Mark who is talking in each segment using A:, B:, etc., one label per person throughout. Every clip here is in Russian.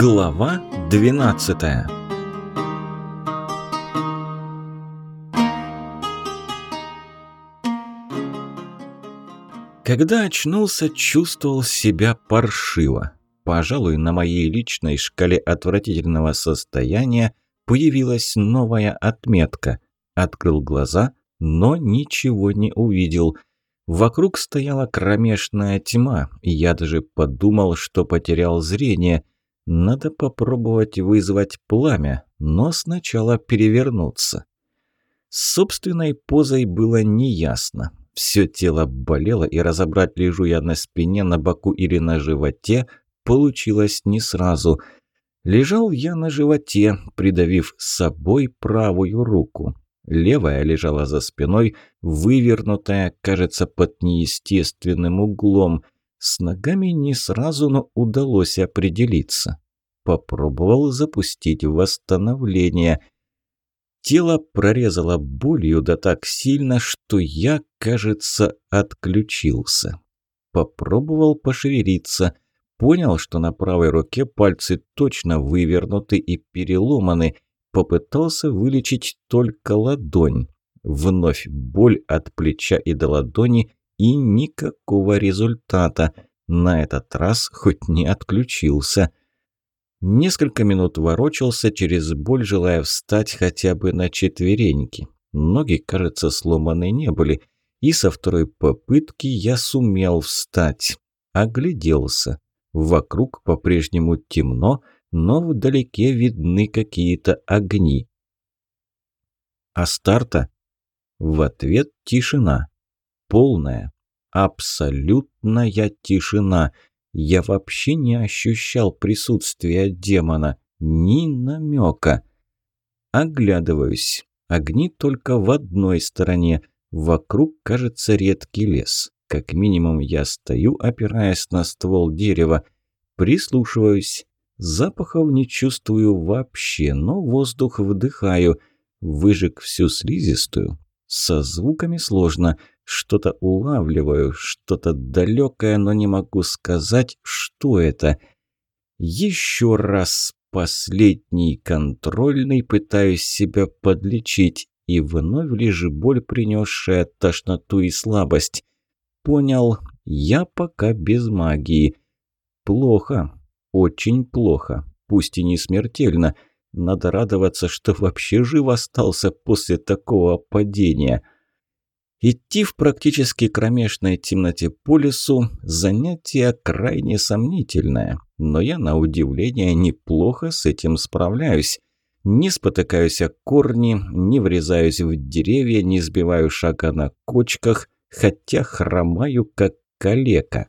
A: Глава 12 Когда очнулся, чувствовал себя паршиво. Пожалуй, на моей личной шкале отвратительного состояния появилась новая отметка. Открыл глаза, но ничего не увидел – Вокруг стояла кромешная тьма, и я даже подумал, что потерял зрение. Надо попробовать вызвать пламя, но сначала перевернуться. С собственной позой было неясно. Все тело болело, и разобрать, лежу я на спине, на боку или на животе, получилось не сразу. Лежал я на животе, придавив собой правую руку. Левая лежала за спиной, вывернутая, кажется, под неестественным углом. С ногами не сразу, но удалось определиться. Попробовал запустить восстановление. Тело прорезало болью да так сильно, что я, кажется, отключился. Попробовал пошевелиться. Понял, что на правой руке пальцы точно вывернуты и переломаны – Попытался вылечить только ладонь. Вновь боль от плеча и до ладони и никакого результата. На этот раз хоть не отключился. Несколько минут ворочался через боль, желая встать хотя бы на четвереньки. Ноги, кажется, сломаны не были. И со второй попытки я сумел встать. Огляделся. Вокруг по-прежнему темно, но вдалеке видны какие-то огни. А старта? В ответ тишина. Полная, абсолютная тишина. Я вообще не ощущал присутствия демона, ни намека. Оглядываюсь. Огни только в одной стороне. Вокруг, кажется, редкий лес. Как минимум я стою, опираясь на ствол дерева. Прислушиваюсь. Запахов не чувствую вообще, но воздух вдыхаю. Выжег всю слизистую. Со звуками сложно. Что-то улавливаю, что-то далекое, но не могу сказать, что это. Еще раз последний контрольный пытаюсь себя подлечить, и вновь лишь боль, принесшая тошноту и слабость. Понял, я пока без магии. Плохо, очень плохо, пусть и не смертельно. Надо радоваться, что вообще жив остался после такого падения. Идти в практически кромешной темноте по лесу – занятие крайне сомнительное, но я, на удивление, неплохо с этим справляюсь. Не спотыкаюсь о корни, не врезаюсь в деревья, не сбиваю шага на кочках, хотя хромаю как калека.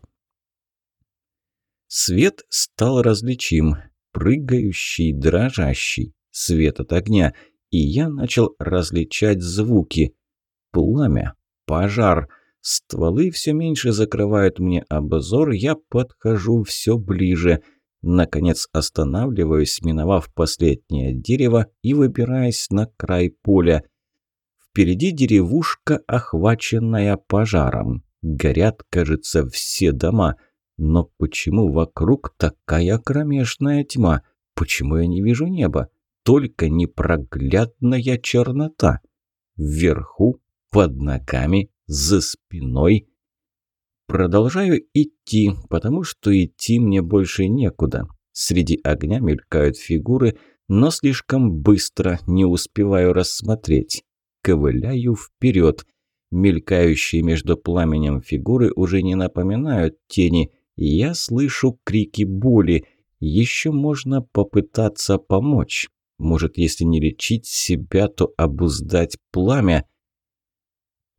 A: Свет стал различим, прыгающий, дрожащий, свет от огня, и я начал различать звуки. Пламя, пожар, стволы все меньше закрывают мне обзор, я подхожу все ближе. Наконец останавливаюсь, миновав последнее дерево и выбираясь на край поля. Впереди деревушка, охваченная пожаром. Горят, кажется, все дома – но почему вокруг такая кромешная тьма? Почему я не вижу неба? Только непроглядная чернота. Вверху, под ногами, за спиной. Продолжаю идти, потому что идти мне больше некуда. Среди огня мелькают фигуры, но слишком быстро не успеваю рассмотреть. Ковыляю вперед. Мелькающие между пламенем фигуры уже не напоминают тени – я слышу крики боли. Еще можно попытаться помочь. Может, если не лечить себя, то обуздать пламя.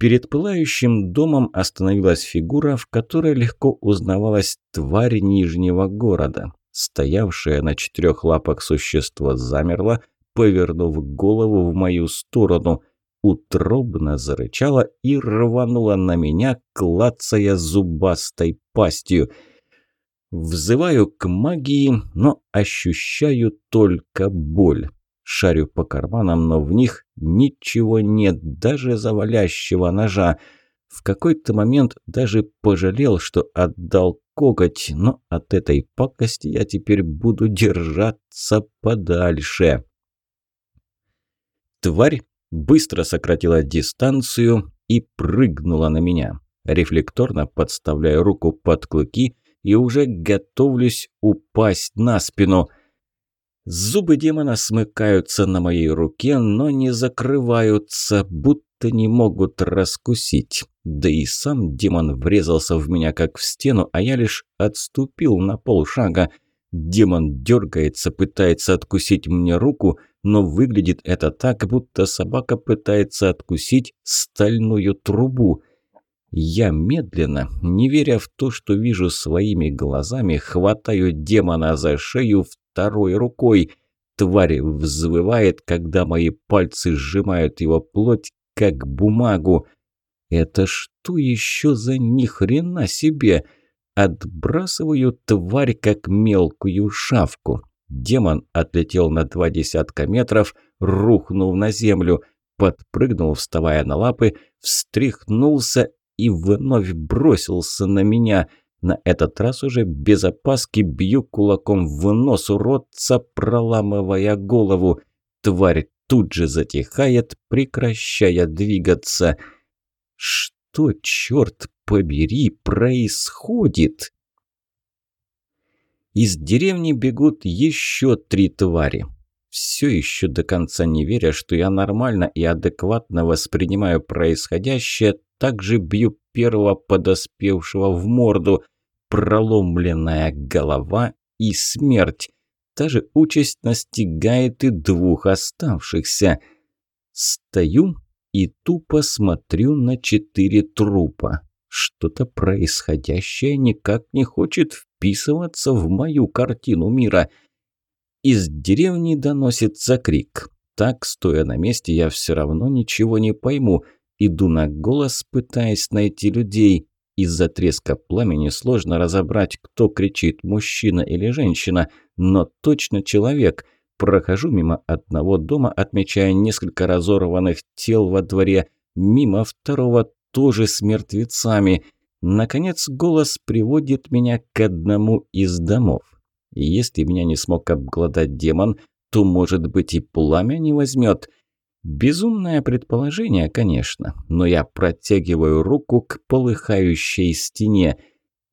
A: Перед пылающим домом остановилась фигура, в которой легко узнавалась тварь Нижнего города. Стоявшее на четырех лапах существо замерло, повернув голову в мою сторону. Утробно зарычала и рванула на меня, клацая зубастой пастью – Взываю к магии, но ощущаю только боль. Шарю по карманам, но в них ничего нет, даже завалящего ножа. В какой-то момент даже пожалел, что отдал коготь, но от этой пакости я теперь буду держаться подальше. Тварь быстро сократила дистанцию и прыгнула на меня. Рефлекторно подставляю руку под клыки и уже готовлюсь упасть на спину. Зубы демона смыкаются на моей руке, но не закрываются, будто не могут раскусить. Да и сам демон врезался в меня как в стену, а я лишь отступил на полшага. Демон дергается, пытается откусить мне руку, но выглядит это так, будто собака пытается откусить стальную трубу. Я медленно, не веря в то, что вижу своими глазами, хватаю демона за шею второй рукой. Тварь взвывает, когда мои пальцы сжимают его плоть, как бумагу. Это что еще за ни хрена себе? Отбрасываю тварь, как мелкую шавку. Демон отлетел на два десятка метров, рухнул на землю, подпрыгнул, вставая на лапы, встряхнулся и вновь бросился на меня. На этот раз уже без опаски бью кулаком в нос уродца, проламывая голову. Тварь тут же затихает, прекращая двигаться. Что, черт побери, происходит? Из деревни бегут еще три твари. Все еще до конца не веря, что я нормально и адекватно воспринимаю происходящее, также бью первого подоспевшего в морду. Проломленная голова и смерть. Та же участь настигает и двух оставшихся. Стою и тупо смотрю на четыре трупа. Что-то происходящее никак не хочет вписываться в мою картину мира. Из деревни доносится крик. Так, стоя на месте, я все равно ничего не пойму. Иду на голос, пытаясь найти людей. Из-за треска пламени сложно разобрать, кто кричит, мужчина или женщина, но точно человек. Прохожу мимо одного дома, отмечая несколько разорванных тел во дворе, мимо второго тоже с мертвецами. Наконец голос приводит меня к одному из домов. Если меня не смог обглодать демон, то, может быть, и пламя не возьмет – Безумное предположение, конечно, но я протягиваю руку к полыхающей стене.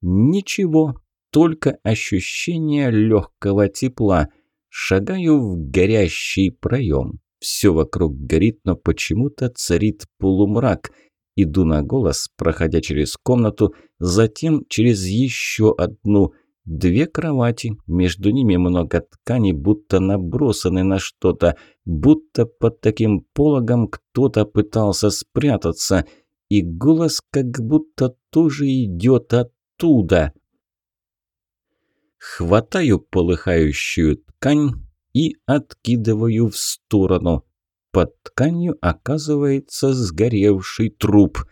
A: Ничего, только ощущение легкого тепла. Шагаю в горящий проем. Все вокруг горит, но почему-то царит полумрак. Иду на голос, проходя через комнату, затем через еще одну – Две кровати, между ними много ткани, будто набросаны на что-то, будто под таким пологом кто-то пытался спрятаться, и голос как будто тоже идет оттуда. Хватаю полыхающую ткань и откидываю в сторону. Под тканью оказывается сгоревший труп.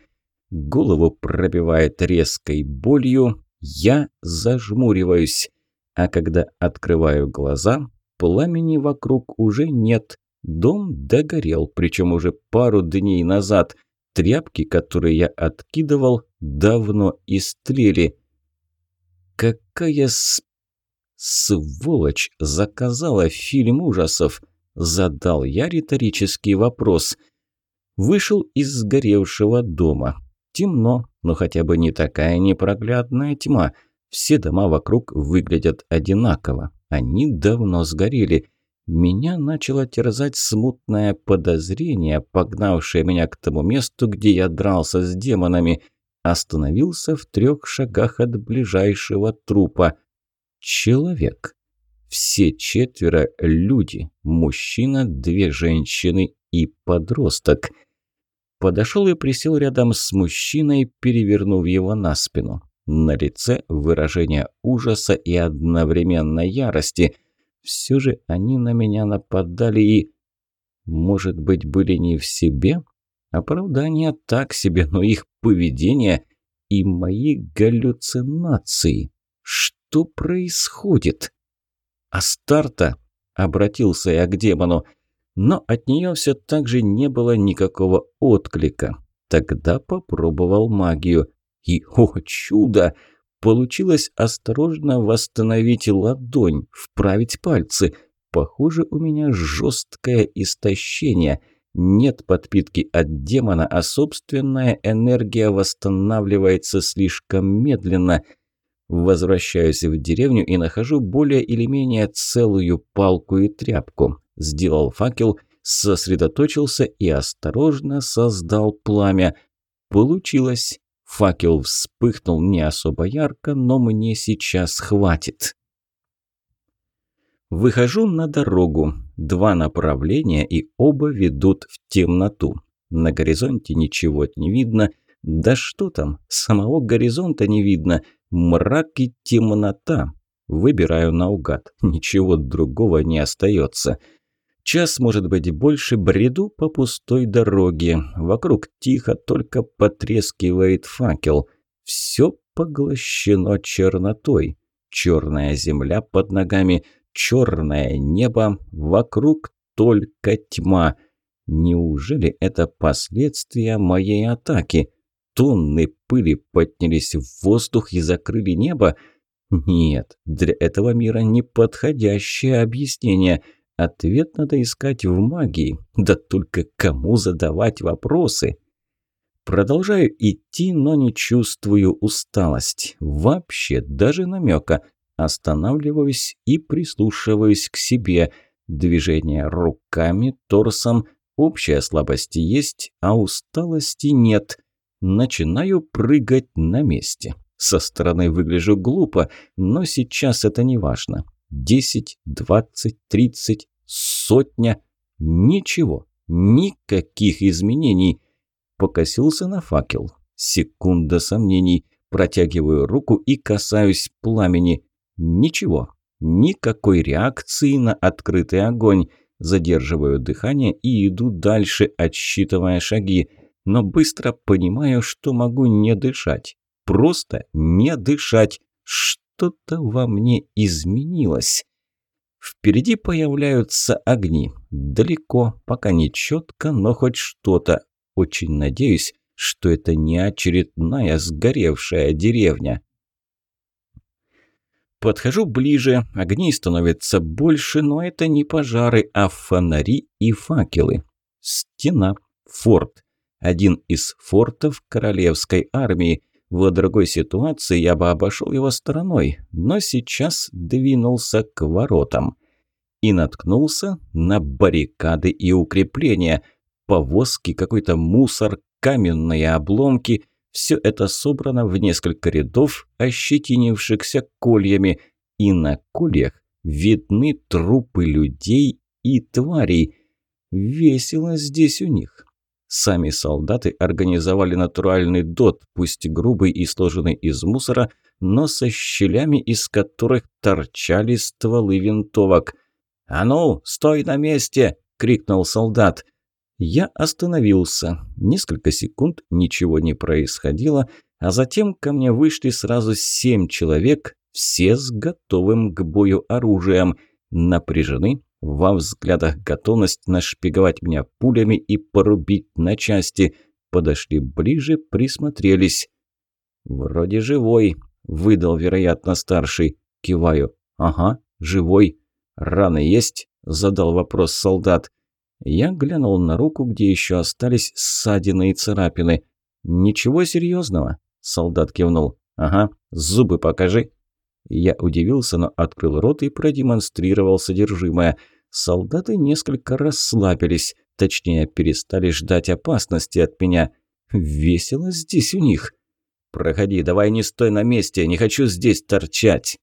A: Голову пробивает резкой болью, я зажмуриваюсь, а когда открываю глаза, пламени вокруг уже нет. Дом догорел, причем уже пару дней назад. Тряпки, которые я откидывал, давно истлели. Какая с... сволочь заказала фильм ужасов? Задал я риторический вопрос. Вышел из сгоревшего дома. Темно, но хотя бы не такая непроглядная тьма. Все дома вокруг выглядят одинаково. Они давно сгорели. Меня начало терзать смутное подозрение, погнавшее меня к тому месту, где я дрался с демонами. Остановился в трех шагах от ближайшего трупа. Человек. Все четверо – люди. Мужчина, две женщины и подросток – Подошел и присел рядом с мужчиной, перевернув его на спину. На лице выражение ужаса и одновременно ярости. Все же они на меня нападали и... Может быть, были не в себе? Оправдания так себе, но их поведение и мои галлюцинации. Что происходит? Астарта, обратился я к демону, но от нее все так же не было никакого отклика. Тогда попробовал магию. И, о чудо! Получилось осторожно восстановить ладонь, вправить пальцы. Похоже, у меня жесткое истощение. Нет подпитки от демона, а собственная энергия восстанавливается слишком медленно. Возвращаюсь в деревню и нахожу более или менее целую палку и тряпку. Сделал факел, сосредоточился и осторожно создал пламя. Получилось. Факел вспыхнул не особо ярко, но мне сейчас хватит. Выхожу на дорогу. Два направления, и оба ведут в темноту. На горизонте ничего не видно. Да что там, самого горизонта не видно. Мрак и темнота. Выбираю наугад. Ничего другого не остается. Час, может быть, больше бреду по пустой дороге. Вокруг тихо, только потрескивает факел. Все поглощено чернотой. Черная земля под ногами, черное небо, вокруг только тьма. Неужели это последствия моей атаки? Тонны пыли поднялись в воздух и закрыли небо? Нет, для этого мира неподходящее объяснение – Ответ надо искать в магии. Да только кому задавать вопросы? Продолжаю идти, но не чувствую усталость. Вообще, даже намека. Останавливаюсь и прислушиваюсь к себе. Движение руками, торсом. Общая слабость есть, а усталости нет. Начинаю прыгать на месте. Со стороны выгляжу глупо, но сейчас это не важно. Десять, двадцать, тридцать, сотня. Ничего, никаких изменений. Покосился на факел. Секунда сомнений. Протягиваю руку и касаюсь пламени. Ничего, никакой реакции на открытый огонь. Задерживаю дыхание и иду дальше, отсчитывая шаги. Но быстро понимаю, что могу не дышать. Просто не дышать. Что-то во мне изменилось. Впереди появляются огни. Далеко, пока не четко, но хоть что-то. Очень надеюсь, что это не очередная сгоревшая деревня. Подхожу ближе, огней становится больше, но это не пожары, а фонари и факелы. Стена, форт. Один из фортов королевской армии. В другой ситуации я бы обошел его стороной, но сейчас двинулся к воротам. И наткнулся на баррикады и укрепления. Повозки, какой-то мусор, каменные обломки – все это собрано в несколько рядов, ощетинившихся кольями, и на кольях видны трупы людей и тварей. Весело здесь у них. Сами солдаты организовали натуральный дот, пусть грубый и сложенный из мусора, но со щелями, из которых торчали стволы винтовок. «А ну, стой на месте!» – крикнул солдат. Я остановился. Несколько секунд ничего не происходило, а затем ко мне вышли сразу семь человек, все с готовым к бою оружием, напряжены, во взглядах готовность нашпиговать меня пулями и порубить на части. Подошли ближе, присмотрелись. «Вроде живой», – выдал, вероятно, старший. Киваю. «Ага, живой». «Раны есть?» – задал вопрос солдат. Я глянул на руку, где еще остались ссадины и царапины. «Ничего серьезного», – солдат кивнул. «Ага, зубы покажи». Я удивился, но открыл рот и продемонстрировал содержимое – Солдаты несколько расслабились, точнее, перестали ждать опасности от меня. Весело здесь у них. «Проходи, давай не стой на месте, не хочу здесь торчать!»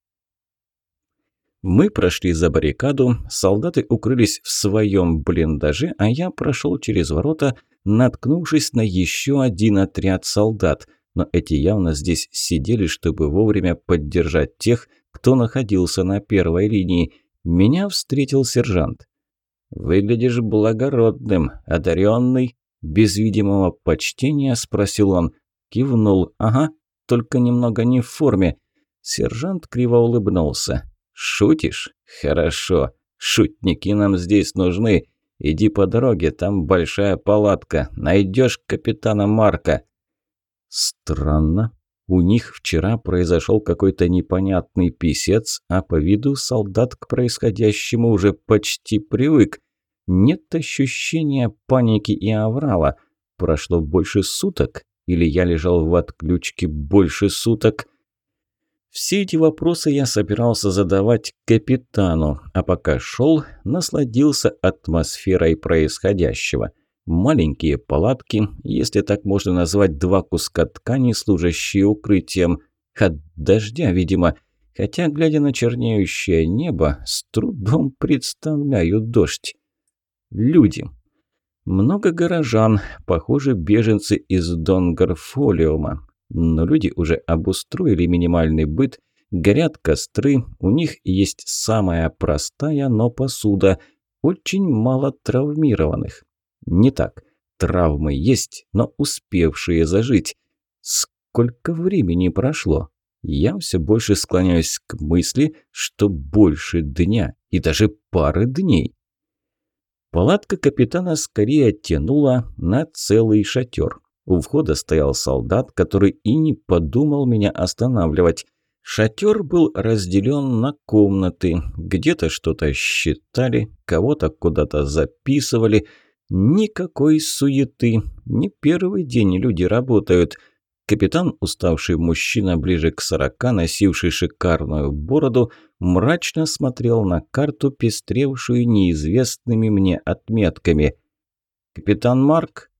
A: Мы прошли за баррикаду, солдаты укрылись в своем блиндаже, а я прошел через ворота, наткнувшись на еще один отряд солдат. Но эти явно здесь сидели, чтобы вовремя поддержать тех, кто находился на первой линии. Меня встретил сержант. «Выглядишь благородным, одаренный?» Без видимого почтения спросил он. Кивнул. «Ага, только немного не в форме». Сержант криво улыбнулся. «Шутишь? Хорошо. Шутники нам здесь нужны. Иди по дороге, там большая палатка. Найдешь капитана Марка». Странно. У них вчера произошел какой-то непонятный писец, а по виду солдат к происходящему уже почти привык. Нет ощущения паники и аврала. Прошло больше суток? Или я лежал в отключке больше суток? Все эти вопросы я собирался задавать капитану, а пока шел, насладился атмосферой происходящего. Маленькие палатки, если так можно назвать два куска ткани, служащие укрытием. От дождя, видимо. Хотя, глядя на чернеющее небо, с трудом представляю дождь. Люди. Много горожан, похоже, беженцы из Донгарфолиума но люди уже обустроили минимальный быт, горят костры, у них есть самая простая, но посуда, очень мало травмированных. Не так. Травмы есть, но успевшие зажить. Сколько времени прошло? Я все больше склоняюсь к мысли, что больше дня и даже пары дней. Палатка капитана скорее тянула на целый шатер. У входа стоял солдат, который и не подумал меня останавливать. Шатер был разделен на комнаты. Где-то что-то считали, кого-то куда-то записывали. Никакой суеты. Не первый день люди работают. Капитан, уставший мужчина ближе к сорока, носивший шикарную бороду, мрачно смотрел на карту, пестревшую неизвестными мне отметками. «Капитан Марк?»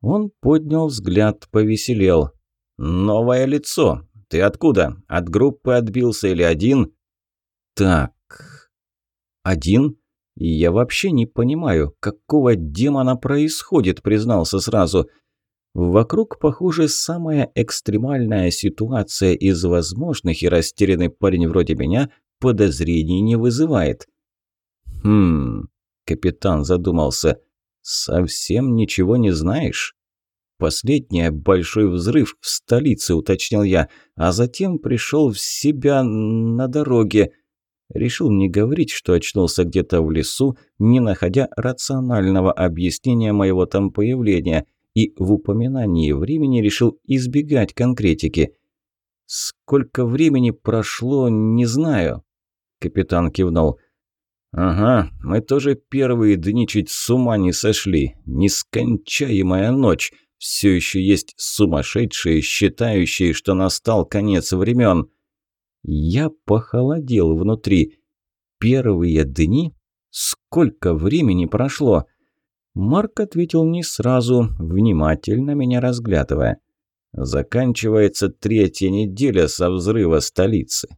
A: Он поднял взгляд, повеселел. «Новое лицо. Ты откуда? От группы отбился или один?» «Так... Один? Я вообще не понимаю, какого демона происходит», признался сразу. Вокруг, похоже, самая экстремальная ситуация из возможных, и растерянный парень вроде меня подозрений не вызывает. «Хм...» – капитан задумался – «Совсем ничего не знаешь?» «Последний большой взрыв в столице», – уточнил я, а затем пришел в себя на дороге. Решил не говорить, что очнулся где-то в лесу, не находя рационального объяснения моего там появления, и в упоминании времени решил избегать конкретики. «Сколько времени прошло, не знаю», – капитан кивнул. «Ага, мы тоже первые дни чуть с ума не сошли. Нескончаемая ночь. Все еще есть сумасшедшие, считающие, что настал конец времен». Я похолодел внутри. «Первые дни? Сколько времени прошло?» Марк ответил не сразу, внимательно меня разглядывая. «Заканчивается третья неделя со взрыва столицы.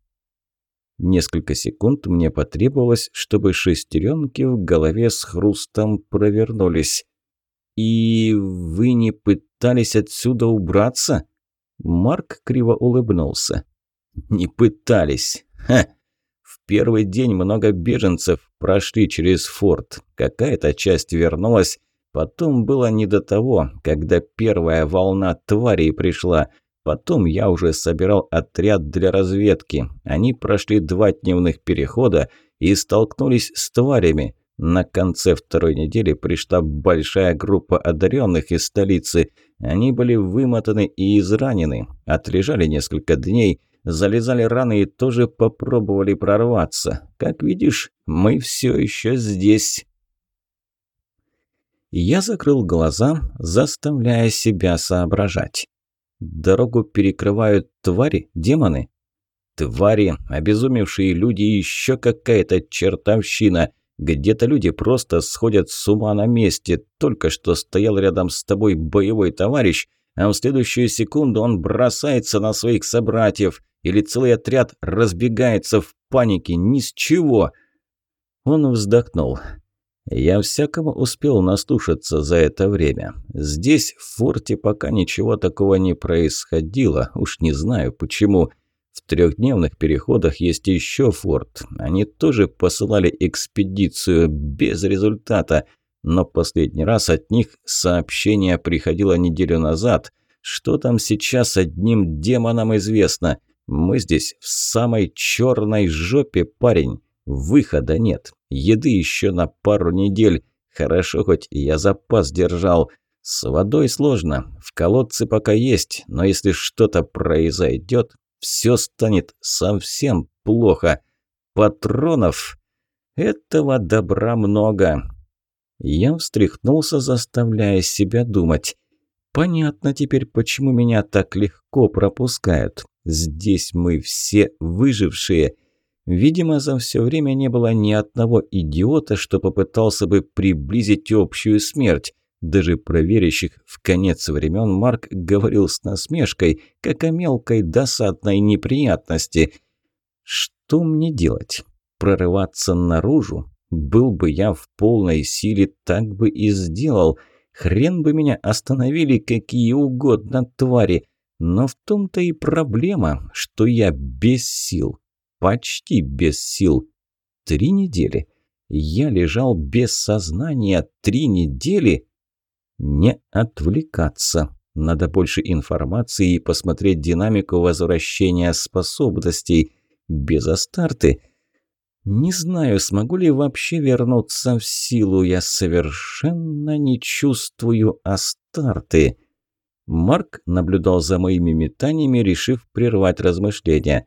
A: Несколько секунд мне потребовалось, чтобы шестеренки в голове с хрустом провернулись. «И вы не пытались отсюда убраться?» Марк криво улыбнулся. «Не пытались. Ха! В первый день много беженцев прошли через форт. Какая-то часть вернулась. Потом было не до того, когда первая волна тварей пришла. Потом я уже собирал отряд для разведки. Они прошли два дневных перехода и столкнулись с тварями. На конце второй недели пришла большая группа одаренных из столицы. Они были вымотаны и изранены, отлежали несколько дней, залезали раны и тоже попробовали прорваться. Как видишь, мы все еще здесь. Я закрыл глаза, заставляя себя соображать. Дорогу перекрывают твари, демоны? Твари, обезумевшие люди и еще какая-то чертовщина. Где-то люди просто сходят с ума на месте. Только что стоял рядом с тобой боевой товарищ, а в следующую секунду он бросается на своих собратьев. Или целый отряд разбегается в панике ни с чего. Он вздохнул. Я всякого успел наслушаться за это время. Здесь, в форте, пока ничего такого не происходило, уж не знаю почему. В трехдневных переходах есть еще форт. Они тоже посылали экспедицию без результата. Но последний раз от них сообщение приходило неделю назад. Что там сейчас одним демонам известно? Мы здесь в самой черной жопе, парень. Выхода нет. Еды еще на пару недель. Хорошо, хоть я запас держал. С водой сложно, в колодце пока есть, но если что-то произойдет, все станет совсем плохо. Патронов... Этого добра много. Я встряхнулся, заставляя себя думать. Понятно теперь, почему меня так легко пропускают. Здесь мы все выжившие. Видимо, за все время не было ни одного идиота, что попытался бы приблизить общую смерть. Даже проверящих в конец времен Марк говорил с насмешкой, как о мелкой досадной неприятности. Что мне делать? Прорываться наружу? Был бы я в полной силе, так бы и сделал. Хрен бы меня остановили какие угодно твари. Но в том-то и проблема, что я без сил. Почти без сил. Три недели. Я лежал без сознания три недели. Не отвлекаться. Надо больше информации и посмотреть динамику возвращения способностей. Без Астарты. Не знаю, смогу ли вообще вернуться в силу. Я совершенно не чувствую Астарты. Марк наблюдал за моими метаниями, решив прервать размышления.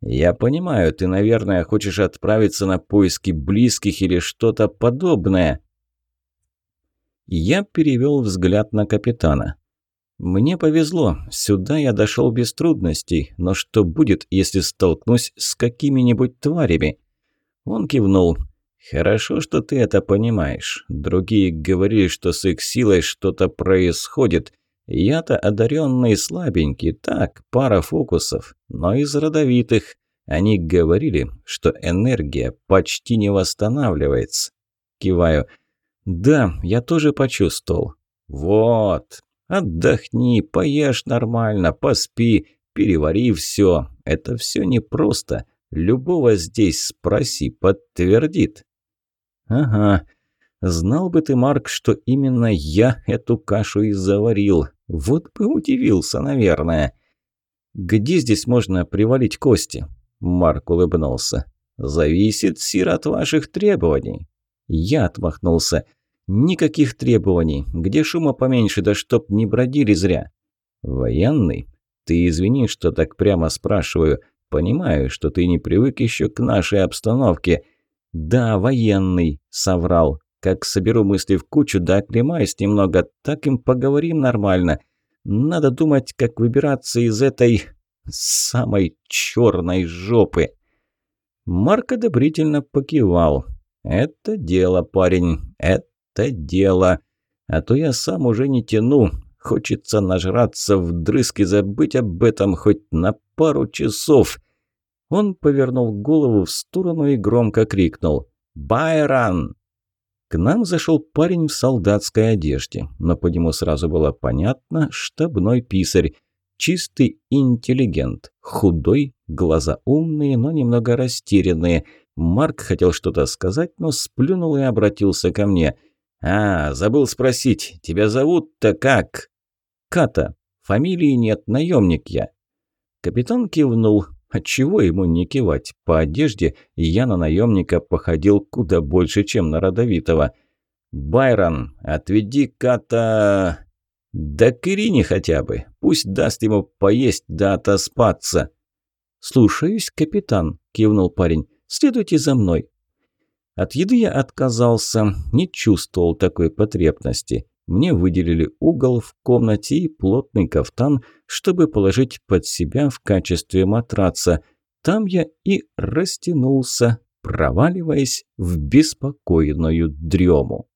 A: «Я понимаю, ты, наверное, хочешь отправиться на поиски близких или что-то подобное». Я перевел взгляд на капитана. «Мне повезло, сюда я дошел без трудностей, но что будет, если столкнусь с какими-нибудь тварями?» Он кивнул. «Хорошо, что ты это понимаешь. Другие говорили, что с их силой что-то происходит. Я-то одаренный слабенький, так, пара фокусов, но из родовитых. Они говорили, что энергия почти не восстанавливается». Киваю. «Да, я тоже почувствовал». «Вот. Отдохни, поешь нормально, поспи, перевари все. Это все непросто. Любого здесь спроси, подтвердит». «Ага. Знал бы ты, Марк, что именно я эту кашу и заварил. Вот бы удивился, наверное». «Где здесь можно привалить кости?» Марк улыбнулся. «Зависит, Сир, от ваших требований». Я отмахнулся. «Никаких требований. Где шума поменьше, да чтоб не бродили зря». «Военный? Ты извини, что так прямо спрашиваю. Понимаю, что ты не привык еще к нашей обстановке». «Да, военный», — соврал. «Как соберу мысли в кучу, да оклемаюсь немного, так им поговорим нормально. Надо думать, как выбираться из этой... самой черной жопы». Марк одобрительно покивал. «Это дело, парень, это дело. А то я сам уже не тяну. Хочется нажраться вдрызг и забыть об этом хоть на пару часов». Он повернул голову в сторону и громко крикнул «Байрон!». К нам зашел парень в солдатской одежде, но по нему сразу было понятно – штабной писарь. Чистый интеллигент, худой, глаза умные, но немного растерянные – Марк хотел что-то сказать, но сплюнул и обратился ко мне. «А, забыл спросить, тебя зовут-то как?» «Ката. Фамилии нет, наемник я». Капитан кивнул. Отчего ему не кивать? По одежде я на наемника походил куда больше, чем на родовитого. «Байрон, отведи Ката...» «Да к Ирине хотя бы. Пусть даст ему поесть да отоспаться». «Слушаюсь, капитан», – кивнул парень. Следуйте за мной». От еды я отказался, не чувствовал такой потребности. Мне выделили угол в комнате и плотный кафтан, чтобы положить под себя в качестве матраца. Там я и растянулся, проваливаясь в беспокойную дрему.